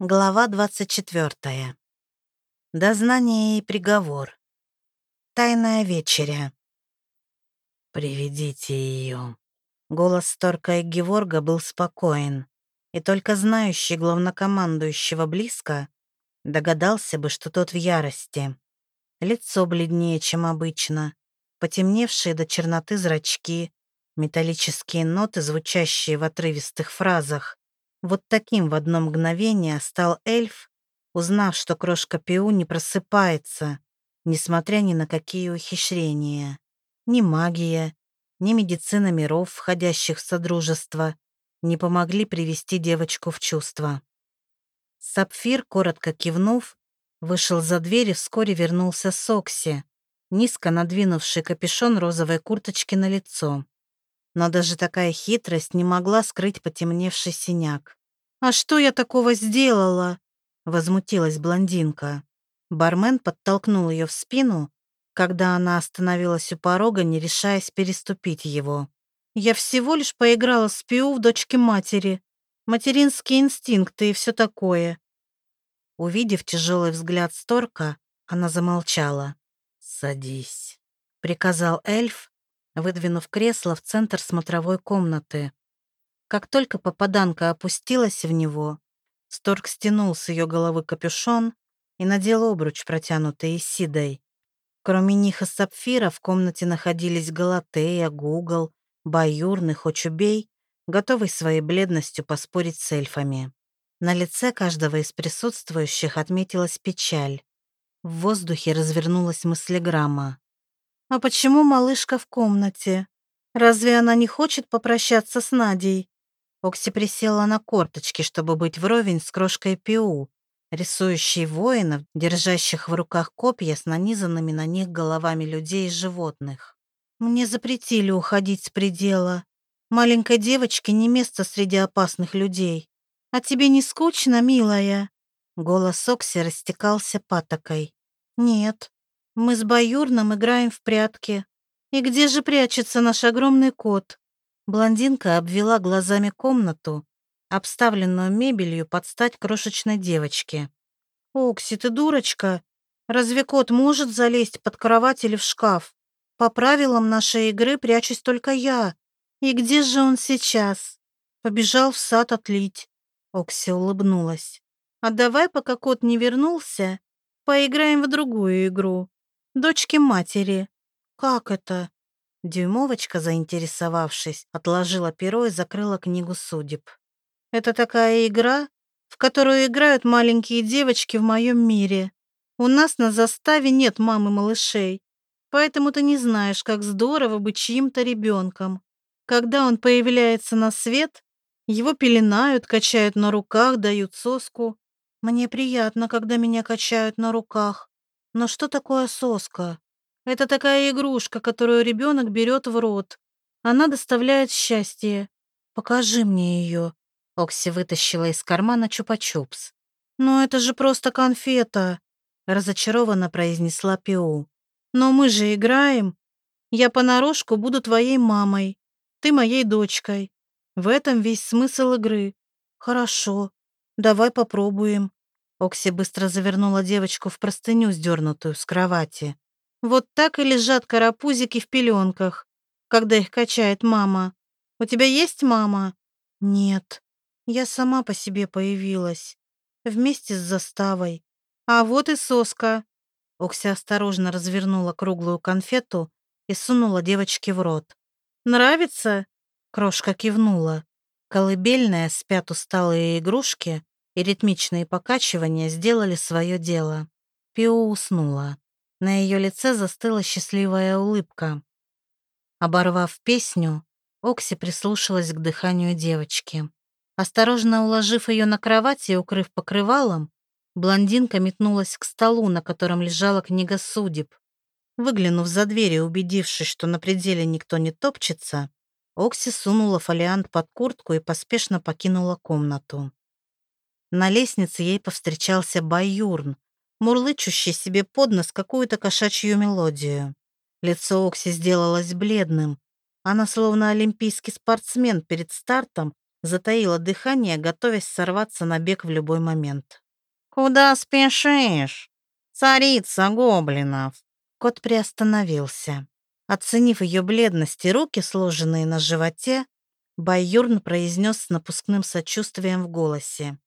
Глава 24. Дознание и приговор. Тайная вечеря. «Приведите ее». Голос Торка и Геворга был спокоен, и только знающий главнокомандующего близко догадался бы, что тот в ярости. Лицо бледнее, чем обычно, потемневшие до черноты зрачки, металлические ноты, звучащие в отрывистых фразах, вот таким в одно мгновение стал эльф, узнав, что крошка Пиу не просыпается, несмотря ни на какие ухищрения. Ни магия, ни медицина миров, входящих в Содружество, не помогли привести девочку в чувство. Сапфир, коротко кивнув, вышел за дверь и вскоре вернулся с Окси, низко надвинувший капюшон розовой курточки на лицо но даже такая хитрость не могла скрыть потемневший синяк. «А что я такого сделала?» — возмутилась блондинка. Бармен подтолкнул ее в спину, когда она остановилась у порога, не решаясь переступить его. «Я всего лишь поиграла с Пиу в дочке матери. Материнские инстинкты и все такое». Увидев тяжелый взгляд Сторка, она замолчала. «Садись», — приказал эльф, выдвинув кресло в центр смотровой комнаты. Как только попаданка опустилась в него, Сторг стянул с ее головы капюшон и надел обруч, протянутый Исидой. Кроме них и сапфира в комнате находились Галатея, Гугл, Баюрн и Хочубей, готовый своей бледностью поспорить с эльфами. На лице каждого из присутствующих отметилась печаль. В воздухе развернулась мыслеграмма. «А почему малышка в комнате? Разве она не хочет попрощаться с Надей?» Окси присела на корточки, чтобы быть вровень с крошкой Пиу, рисующей воинов, держащих в руках копья с нанизанными на них головами людей и животных. «Мне запретили уходить с предела. Маленькой девочке не место среди опасных людей. А тебе не скучно, милая?» Голос Окси растекался патокой. «Нет, мы с Баюрном играем в прятки. И где же прячется наш огромный кот? Блондинка обвела глазами комнату, обставленную мебелью под стать крошечной девочке. «Окси, ты дурочка! Разве кот может залезть под кровать или в шкаф? По правилам нашей игры прячусь только я. И где же он сейчас?» Побежал в сад отлить. Окси улыбнулась. «А давай, пока кот не вернулся, поиграем в другую игру дочки матери. Как это? Дюймовочка, заинтересовавшись, отложила перо и закрыла книгу судеб. Это такая игра, в которую играют маленькие девочки в моем мире. У нас на заставе нет мамы малышей, поэтому ты не знаешь, как здорово быть чьим-то ребенком. Когда он появляется на свет, его пеленают, качают на руках, дают соску. Мне приятно, когда меня качают на руках. Но что такое соска? Это такая игрушка, которую ребенок берет в рот. Она доставляет счастье. Покажи мне ее. Окси вытащила из кармана чупа-чупс. «Но это же просто конфета», — разочарованно произнесла Пиу. «Но мы же играем. Я понарошку буду твоей мамой, ты моей дочкой. В этом весь смысл игры. Хорошо, давай попробуем». Окси быстро завернула девочку в простыню, сдернутую с кровати. Вот так и лежат карапузики в пеленках, когда их качает мама. У тебя есть мама? Нет. Я сама по себе появилась. Вместе с заставой. А вот и соска. Окси осторожно развернула круглую конфету и сунула девочке в рот. «Нравится?» Крошка кивнула. Колыбельная спят усталые игрушки, и ритмичные покачивания сделали свое дело. Пио уснула. На ее лице застыла счастливая улыбка. Оборвав песню, Окси прислушалась к дыханию девочки. Осторожно уложив ее на кровать и укрыв покрывалом, блондинка метнулась к столу, на котором лежала книга судеб. Выглянув за дверь и убедившись, что на пределе никто не топчется, Окси сунула фолиант под куртку и поспешно покинула комнату. На лестнице ей повстречался Баюрн, мурлычущий себе под нос какую-то кошачью мелодию. Лицо Окси сделалось бледным. Она, словно олимпийский спортсмен перед стартом, затаила дыхание, готовясь сорваться на бег в любой момент. «Куда спешишь, царица гоблинов?» Кот приостановился. Оценив ее бледность и руки, сложенные на животе, Байюрн произнес с напускным сочувствием в голосе.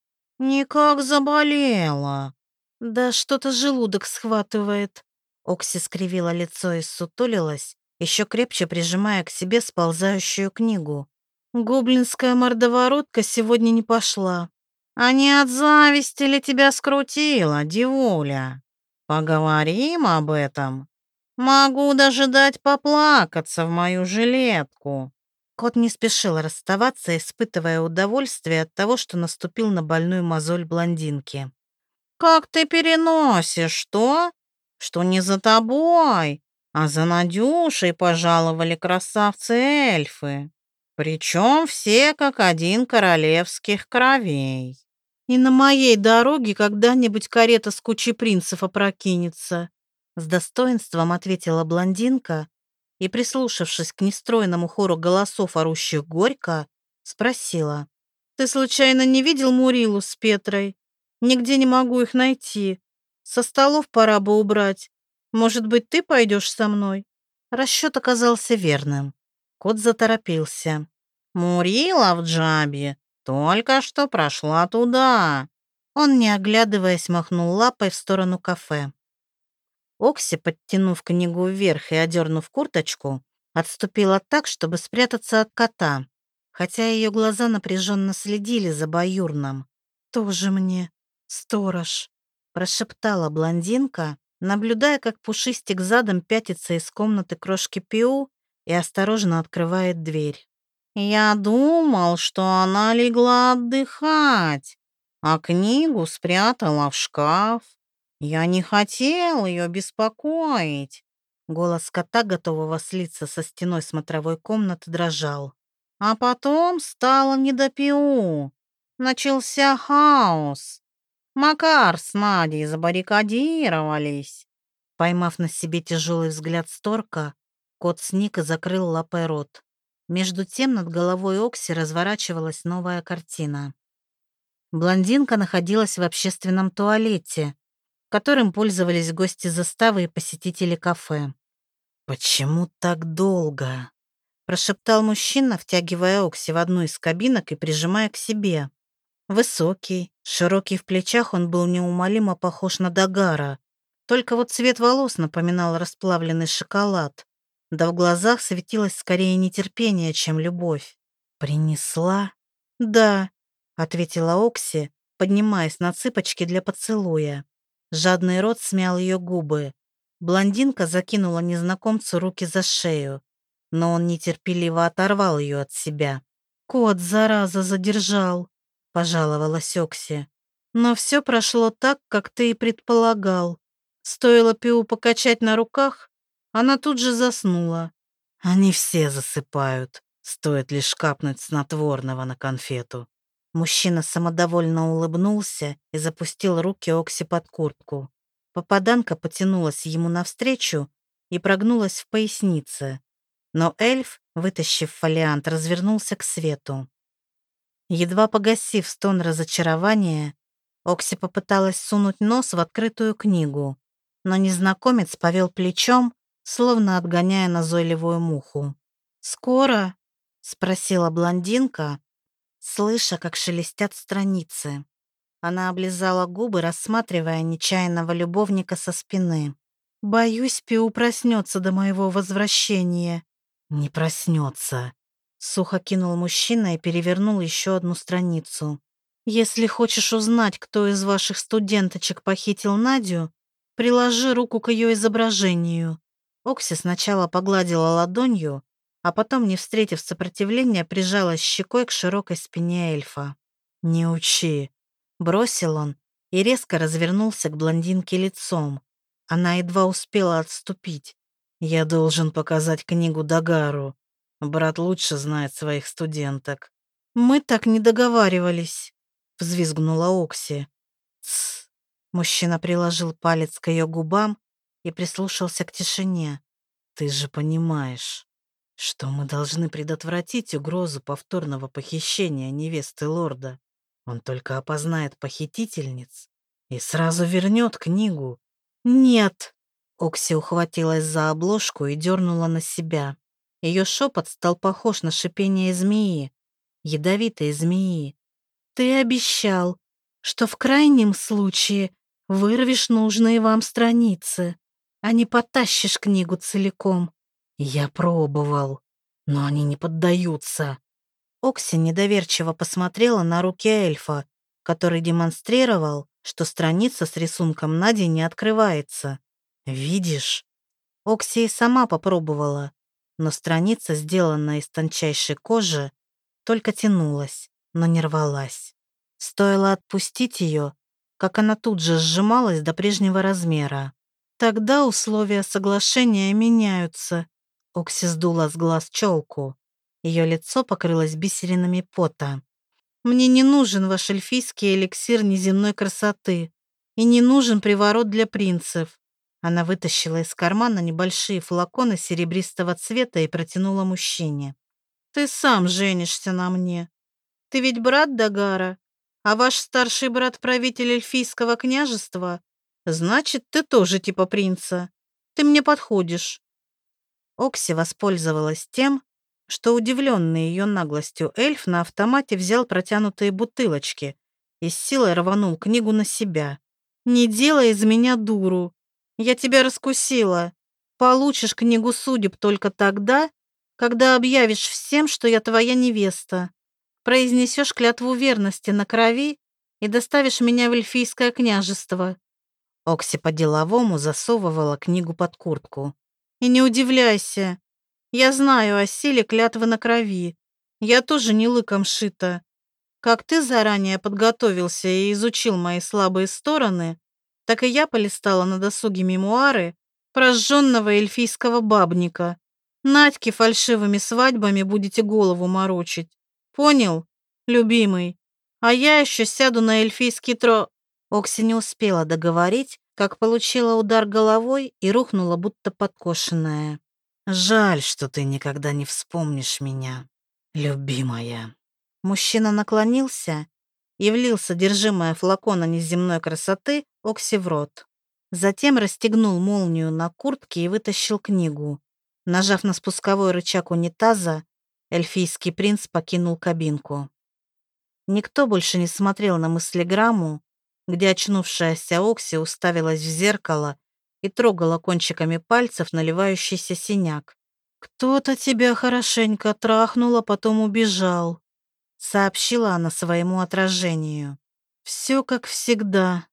«Никак заболела». «Да что-то желудок схватывает». Окси скривила лицо и сутулилась, еще крепче прижимая к себе сползающую книгу. «Гоблинская мордоворотка сегодня не пошла». «А не от зависти ли тебя скрутила, девуля? Поговорим об этом. Могу даже дать поплакаться в мою жилетку». Кот не спешил расставаться, испытывая удовольствие от того, что наступил на больную мозоль блондинки. «Как ты переносишь то, что не за тобой, а за Надюшей пожаловали красавцы-эльфы? Причем все как один королевских кровей». «И на моей дороге когда-нибудь карета с кучей принцев опрокинется», с достоинством ответила блондинка, и, прислушавшись к нестройному хору голосов, орущих горько, спросила. «Ты случайно не видел Мурилу с Петрой? Нигде не могу их найти. Со столов пора бы убрать. Может быть, ты пойдешь со мной?» Расчет оказался верным. Кот заторопился. «Мурила в джабе только что прошла туда». Он, не оглядываясь, махнул лапой в сторону кафе. Окси, подтянув книгу вверх и одернув курточку, отступила так, чтобы спрятаться от кота, хотя ее глаза напряженно следили за Баюрном. «Тоже мне сторож», — прошептала блондинка, наблюдая, как пушистик задом пятится из комнаты крошки Пиу и осторожно открывает дверь. «Я думал, что она легла отдыхать, а книгу спрятала в шкаф. «Я не хотел ее беспокоить!» Голос кота, готового слиться со стеной смотровой комнаты, дрожал. А потом стало не до пиу. Начался хаос. Макар с Надей забаррикадировались. Поймав на себе тяжелый взгляд Сторка, кот сник и закрыл лапой рот. Между тем над головой Окси разворачивалась новая картина. Блондинка находилась в общественном туалете, которым пользовались гости заставы и посетители кафе. «Почему так долго?» — прошептал мужчина, втягивая Окси в одну из кабинок и прижимая к себе. Высокий, широкий в плечах, он был неумолимо похож на Дагара. Только вот цвет волос напоминал расплавленный шоколад. Да в глазах светилось скорее нетерпение, чем любовь. «Принесла?» «Да», — ответила Окси, поднимаясь на цыпочки для поцелуя. Жадный рот смял ее губы. Блондинка закинула незнакомцу руки за шею, но он нетерпеливо оторвал ее от себя. «Кот, зараза, задержал», — пожаловалась Окси. «Но все прошло так, как ты и предполагал. Стоило Пиу покачать на руках, она тут же заснула. Они все засыпают, стоит лишь капнуть снотворного на конфету. Мужчина самодовольно улыбнулся и запустил руки Окси под куртку. Попаданка потянулась ему навстречу и прогнулась в пояснице. Но эльф, вытащив фолиант, развернулся к свету. Едва погасив стон разочарования, Окси попыталась сунуть нос в открытую книгу, но незнакомец повел плечом, словно отгоняя назойливую муху. «Скоро?» — спросила блондинка, слыша, как шелестят страницы. Она облизала губы, рассматривая нечаянного любовника со спины. «Боюсь, Пиу проснется до моего возвращения». «Не проснется», — сухо кинул мужчина и перевернул еще одну страницу. «Если хочешь узнать, кто из ваших студенточек похитил Надю, приложи руку к ее изображению». Окси сначала погладила ладонью, а потом, не встретив сопротивления, прижалась щекой к широкой спине эльфа. «Не учи», — бросил он и резко развернулся к блондинке лицом. Она едва успела отступить. «Я должен показать книгу Дагару. Брат лучше знает своих студенток». «Мы так не договаривались», — взвизгнула Окси. «Тсс». Мужчина приложил палец к ее губам и прислушался к тишине. «Ты же понимаешь, что мы должны предотвратить угрозу повторного похищения невесты лорда. Он только опознает похитительниц и сразу вернет книгу. Нет! Окси ухватилась за обложку и дернула на себя. Ее шепот стал похож на шипение змеи, ядовитой змеи. «Ты обещал, что в крайнем случае вырвешь нужные вам страницы, а не потащишь книгу целиком. Я пробовал, но они не поддаются». Окси недоверчиво посмотрела на руки эльфа, который демонстрировал, что страница с рисунком Нади не открывается. «Видишь?» Окси и сама попробовала, но страница, сделанная из тончайшей кожи, только тянулась, но не рвалась. Стоило отпустить ее, как она тут же сжималась до прежнего размера. Тогда условия соглашения меняются. Окси сдула с глаз челку. Ее лицо покрылось бисеринами пота. «Мне не нужен ваш эльфийский эликсир неземной красоты. И не нужен приворот для принцев». Она вытащила из кармана небольшие флаконы серебристого цвета и протянула мужчине. «Ты сам женишься на мне. Ты ведь брат Дагара, а ваш старший брат правитель эльфийского княжества. Значит, ты тоже типа принца. Ты мне подходишь». Окси воспользовалась тем, что удивленный ее наглостью эльф на автомате взял протянутые бутылочки и с силой рванул книгу на себя. «Не делай из меня дуру. Я тебя раскусила. Получишь книгу судеб только тогда, когда объявишь всем, что я твоя невеста. Произнесешь клятву верности на крови и доставишь меня в эльфийское княжество». Окси по-деловому засовывала книгу под куртку. «И не удивляйся, я знаю о силе клятвы на крови. Я тоже не лыком шита. Как ты заранее подготовился и изучил мои слабые стороны, так и я полистала на досуге мемуары прожженного эльфийского бабника. Надьке фальшивыми свадьбами будете голову морочить. Понял, любимый? А я еще сяду на эльфийский тро...» Окси не успела договорить, как получила удар головой и рухнула, будто подкошенная. Жаль, что ты никогда не вспомнишь меня, любимая. Мужчина наклонился и влил содержимое флакона неземной красоты Окси в рот. Затем расстегнул молнию на куртке и вытащил книгу. Нажав на спусковой рычаг унитаза, эльфийский принц покинул кабинку. Никто больше не смотрел на мыслеграмму, где очнувшаяся Окси уставилась в зеркало и трогала кончиками пальцев наливающийся синяк. «Кто-то тебя хорошенько трахнул, а потом убежал», — сообщила она своему отражению. «Все как всегда».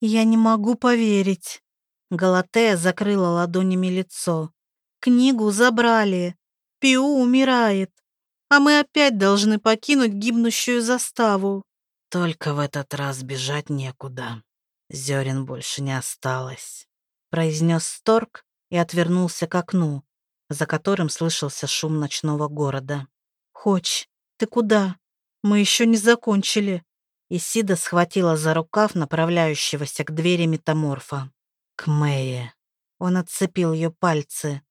«Я не могу поверить». Галатея закрыла ладонями лицо. «Книгу забрали. Пиу умирает. А мы опять должны покинуть гибнущую заставу». «Только в этот раз бежать некуда. Зерен больше не осталось» произнес Сторг и отвернулся к окну, за которым слышался шум ночного города. «Хоч, ты куда? Мы еще не закончили». Исида схватила за рукав направляющегося к двери метаморфа. «К Мэе». Он отцепил ее пальцы.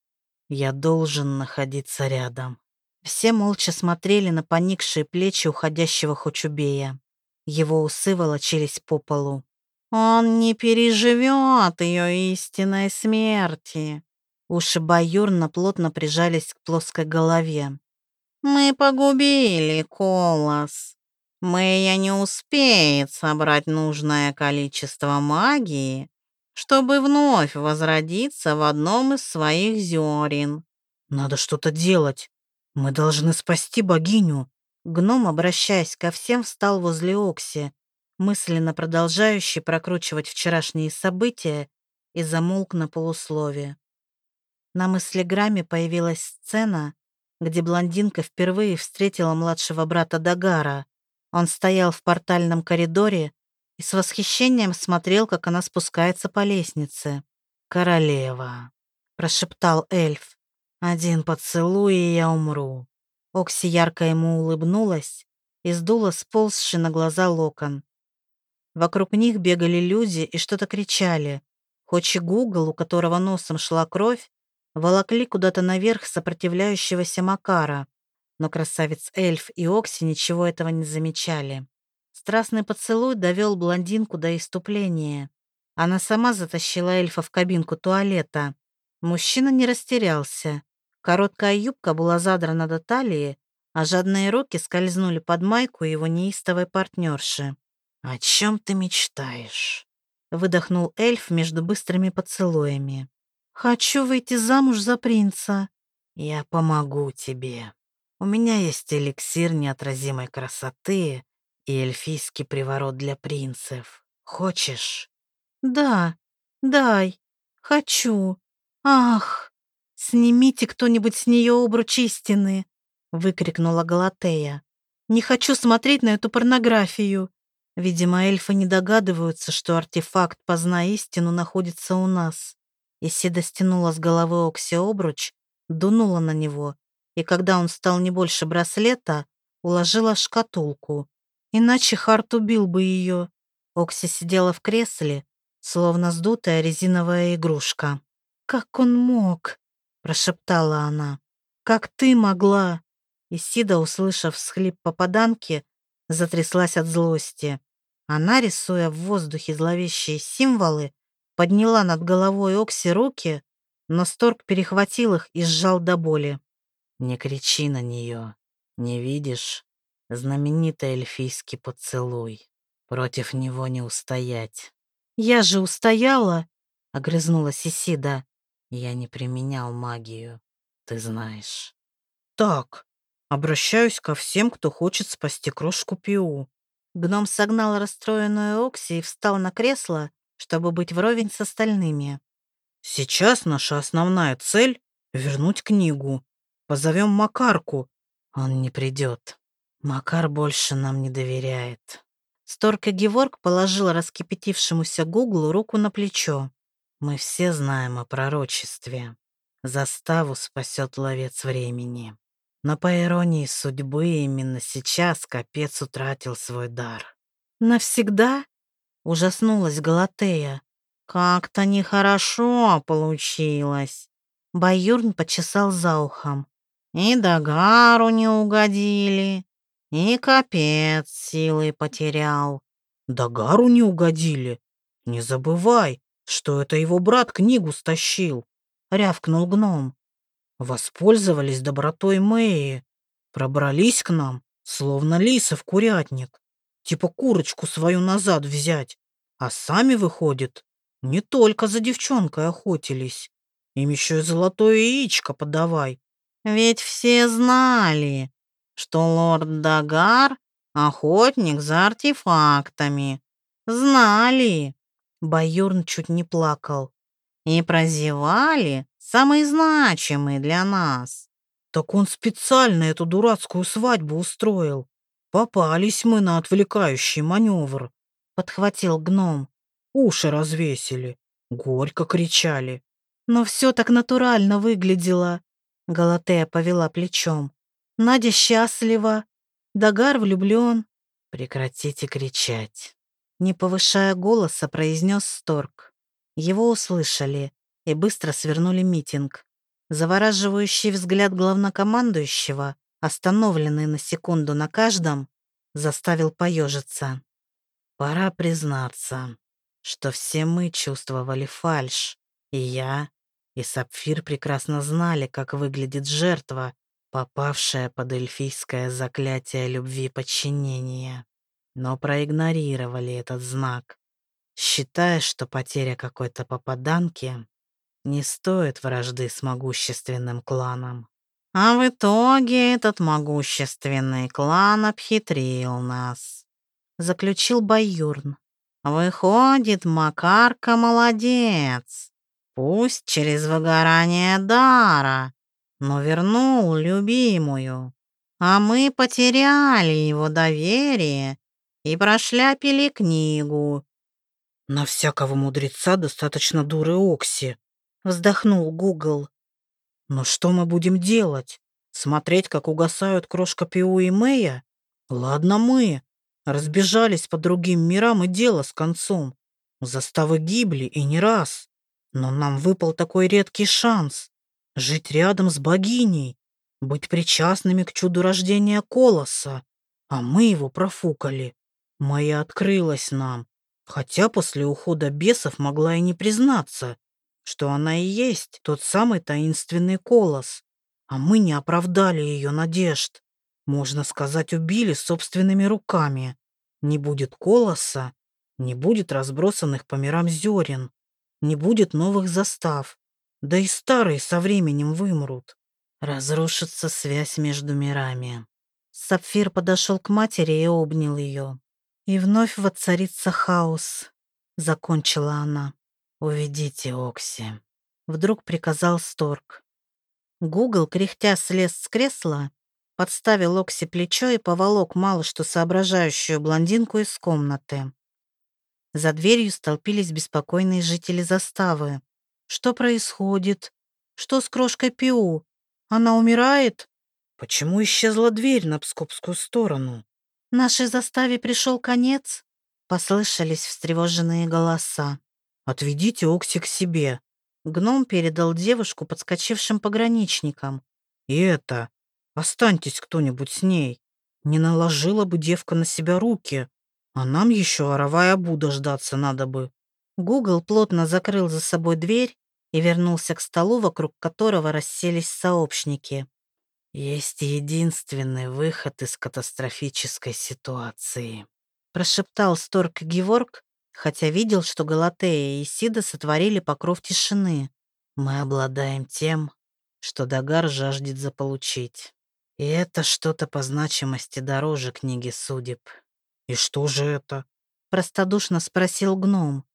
«Я должен находиться рядом». Все молча смотрели на поникшие плечи уходящего Хочубея. Его усы волочились по полу. Он не переживет ее истинной смерти. Уши Баюрна плотно прижались к плоской голове. Мы погубили Колос. Мэя не успеет собрать нужное количество магии, чтобы вновь возродиться в одном из своих зерен. Надо что-то делать. Мы должны спасти богиню. Гном, обращаясь ко всем, встал возле Окси, мысленно продолжающий прокручивать вчерашние события и замолк на полусловие. На мыслеграмме появилась сцена, где блондинка впервые встретила младшего брата Дагара. Он стоял в портальном коридоре и с восхищением смотрел, как она спускается по лестнице. «Королева», — прошептал эльф, — «один поцелуй, и я умру». Окси ярко ему улыбнулась и сдула сползший на глаза локон. Вокруг них бегали люди и что-то кричали. Хоть и Гугл, у которого носом шла кровь, волокли куда-то наверх сопротивляющегося Макара, но красавец-эльф и Окси ничего этого не замечали. Страстный поцелуй довел блондинку до иступления. Она сама затащила эльфа в кабинку туалета. Мужчина не растерялся. Короткая юбка была задрана до талии, а жадные руки скользнули под майку его неистовой партнерши. «О чем ты мечтаешь?» — выдохнул эльф между быстрыми поцелуями. «Хочу выйти замуж за принца». «Я помогу тебе. У меня есть эликсир неотразимой красоты и эльфийский приворот для принцев. Хочешь?» «Да, дай. Хочу. Ах, снимите кто-нибудь с нее обруч истины!» — выкрикнула Галатея. «Не хочу смотреть на эту порнографию. Видимо, эльфы не догадываются, что артефакт «Познай истину» находится у нас». Исида стянула с головы Окси обруч, дунула на него, и когда он стал не больше браслета, уложила шкатулку. Иначе Харт убил бы ее. Окси сидела в кресле, словно сдутая резиновая игрушка. «Как он мог?» — прошептала она. «Как ты могла?» Исида, услышав всхлип попаданки, затряслась от злости. Она, рисуя в воздухе зловещие символы, подняла над головой Окси руки, но Сторг перехватил их и сжал до боли. «Не кричи на нее. Не видишь? Знаменитый эльфийский поцелуй. Против него не устоять. «Я же устояла!» — огрызнулась Исида. «Я не применял магию, ты знаешь». «Так, обращаюсь ко всем, кто хочет спасти крошку Пиу». Гном согнал расстроенную Окси и встал на кресло, чтобы быть вровень с остальными. «Сейчас наша основная цель — вернуть книгу. Позовем Макарку. Он не придет. Макар больше нам не доверяет». Сторка Геворг положил раскипятившемуся Гуглу руку на плечо. «Мы все знаем о пророчестве. Заставу спасет ловец времени. Но по иронии судьбы именно сейчас капец утратил свой дар». «Навсегда?» — ужаснулась Галатея. «Как-то нехорошо получилось». Баюрн почесал за ухом. «И Дагару не угодили, и капец силы потерял. Дагару не угодили. Не забывай, что это его брат книгу стащил. Рявкнул гном. Воспользовались добротой Мэи. Пробрались к нам, словно лисы в курятник. Типа курочку свою назад взять. А сами, выходит, не только за девчонкой охотились. Им еще и золотое яичко подавай. Ведь все знали, что лорд Дагар — охотник за артефактами. Знали. Баюрн чуть не плакал. И прозевали самые значимые для нас. Так он специально эту дурацкую свадьбу устроил. Попались мы на отвлекающий маневр. Подхватил гном. Уши развесили. Горько кричали. Но все так натурально выглядело. Галатея повела плечом. Надя счастлива, Дагар влюблен. Прекратите кричать. Не повышая голоса, произнес Сторг. Его услышали и быстро свернули митинг. Завораживающий взгляд главнокомандующего, остановленный на секунду на каждом, заставил поежиться. Пора признаться, что все мы чувствовали фальшь, и я, и Сапфир прекрасно знали, как выглядит жертва, попавшая под эльфийское заклятие любви подчинения, но проигнорировали этот знак, считая, что потеря какой-то попаданки не стоит вражды с могущественным кланом. А в итоге этот могущественный клан обхитрил нас, заключил Баюрн. Выходит, Макарка молодец. Пусть через выгорание дара, но вернул любимую. А мы потеряли его доверие и прошляпили книгу. На всякого мудреца достаточно дуры Окси, вздохнул Гугл. Но что мы будем делать? Смотреть, как угасают крошка Пиу и Мэя? Ладно мы. Разбежались по другим мирам и дело с концом. Заставы гибли и не раз. Но нам выпал такой редкий шанс. Жить рядом с богиней, быть причастными к чуду рождения Колоса. А мы его профукали. Моя открылась нам, хотя после ухода бесов могла и не признаться, что она и есть тот самый таинственный Колос. А мы не оправдали ее надежд. Можно сказать, убили собственными руками. Не будет Колоса, не будет разбросанных по мирам зерен, не будет новых застав. Да и старые со временем вымрут. Разрушится связь между мирами. Сапфир подошел к матери и обнял ее. И вновь воцарится хаос, закончила она. Уведите Окси. Вдруг приказал Сторг. Гугл, кряхтя, слез с кресла, подставил Окси плечо и поволок мало что соображающую блондинку из комнаты. За дверью столпились беспокойные жители заставы. Что происходит? Что с крошкой Пиу? Она умирает? Почему исчезла дверь на Пскопскую сторону? Нашей заставе пришел конец? Послышались встревоженные голоса. «Отведите Окси к себе». Гном передал девушку подскочившим пограничникам. «И это, останьтесь кто-нибудь с ней. Не наложила бы девка на себя руки, а нам еще оровая Будда ждаться надо бы». Гугл плотно закрыл за собой дверь и вернулся к столу, вокруг которого расселись сообщники. «Есть единственный выход из катастрофической ситуации», прошептал Сторк Геворг, хотя видел, что Галатея и Сида сотворили покров тишины. «Мы обладаем тем, что Дагар жаждет заполучить. И это что-то по значимости дороже книги судеб». «И что же это?» — простодушно спросил гном,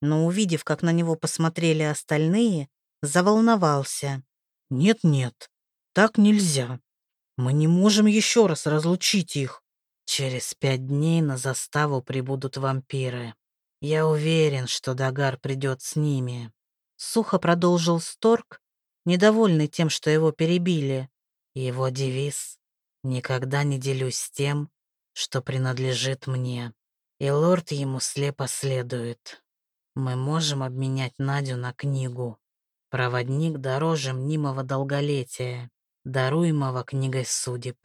но, увидев, как на него посмотрели остальные, заволновался. «Нет-нет, так нельзя. Мы не можем еще раз разлучить их. Через пять дней на заставу прибудут вампиры. Я уверен, что Дагар придет с ними. Сухо продолжил Сторг, недовольный тем, что его перебили. Его девиз «Никогда не делюсь с тем, что принадлежит мне». И лорд ему слепо следует. Мы можем обменять Надю на книгу. Проводник дороже мнимого долголетия, даруемого книгой судеб.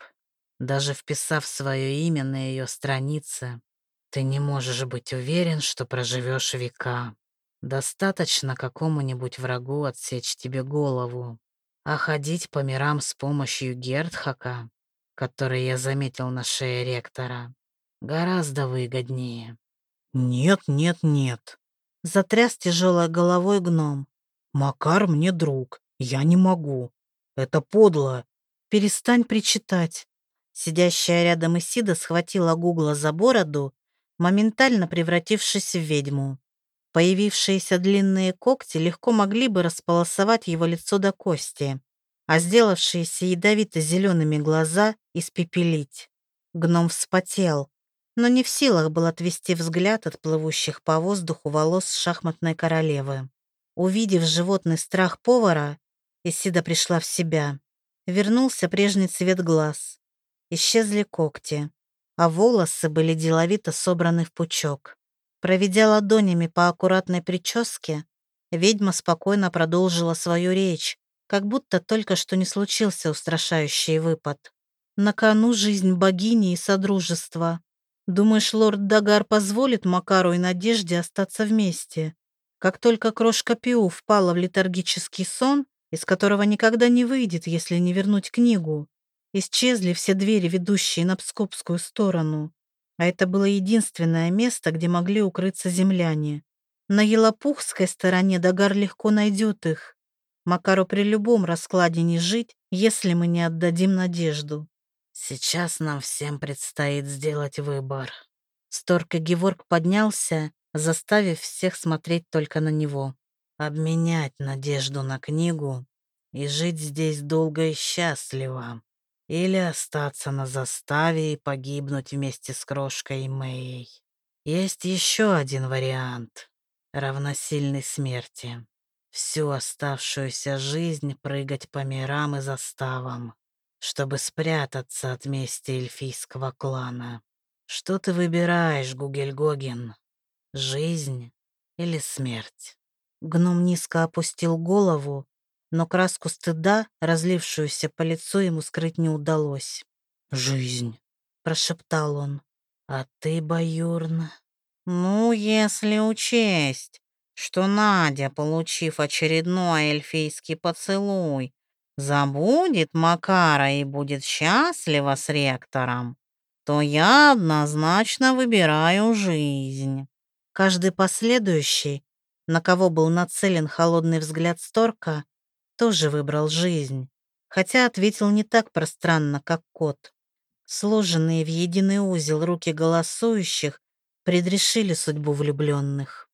Даже вписав свое имя на ее странице, ты не можешь быть уверен, что проживешь века. Достаточно какому-нибудь врагу отсечь тебе голову. А ходить по мирам с помощью Гертхака, который я заметил на шее ректора, гораздо выгоднее. Нет, нет, нет. Затряс тяжелой головой гном. Макар мне друг, я не могу. Это подло. Перестань причитать. Сидящая рядом Исида схватила Гугла за бороду моментально превратившись в ведьму. Появившиеся длинные когти легко могли бы располосовать его лицо до кости, а сделавшиеся ядовито-зелеными глаза испепелить. Гном вспотел, но не в силах был отвести взгляд от плывущих по воздуху волос шахматной королевы. Увидев животный страх повара, Исида пришла в себя. Вернулся прежний цвет глаз. Исчезли когти а волосы были деловито собраны в пучок. Проведя ладонями по аккуратной прическе, ведьма спокойно продолжила свою речь, как будто только что не случился устрашающий выпад. На кону жизнь богини и содружества. Думаешь, лорд Дагар позволит Макару и Надежде остаться вместе? Как только крошка Пиу впала в летаргический сон, из которого никогда не выйдет, если не вернуть книгу, Исчезли все двери, ведущие на Пскопскую сторону. А это было единственное место, где могли укрыться земляне. На Елопухской стороне Дагар легко найдет их. Макару при любом раскладе не жить, если мы не отдадим надежду. Сейчас нам всем предстоит сделать выбор. Сторка Геворг поднялся, заставив всех смотреть только на него. Обменять надежду на книгу и жить здесь долго и счастливо. Или остаться на заставе и погибнуть вместе с крошкой Мэй. Есть еще один вариант, равносильный смерти. Всю оставшуюся жизнь прыгать по мирам и заставам, чтобы спрятаться от мести эльфийского клана. Что ты выбираешь, Гугельгоген? Жизнь или смерть? Гном низко опустил голову, но краску стыда, разлившуюся по лицу, ему скрыть не удалось. «Жизнь», — прошептал он. «А ты, Баюрн, ну, если учесть, что Надя, получив очередной эльфийский поцелуй, забудет Макара и будет счастлива с ректором, то я однозначно выбираю жизнь. Каждый последующий, на кого был нацелен холодный взгляд Сторка, тоже выбрал жизнь, хотя ответил не так пространно, как кот. Сложенные в единый узел руки голосующих предрешили судьбу влюбленных.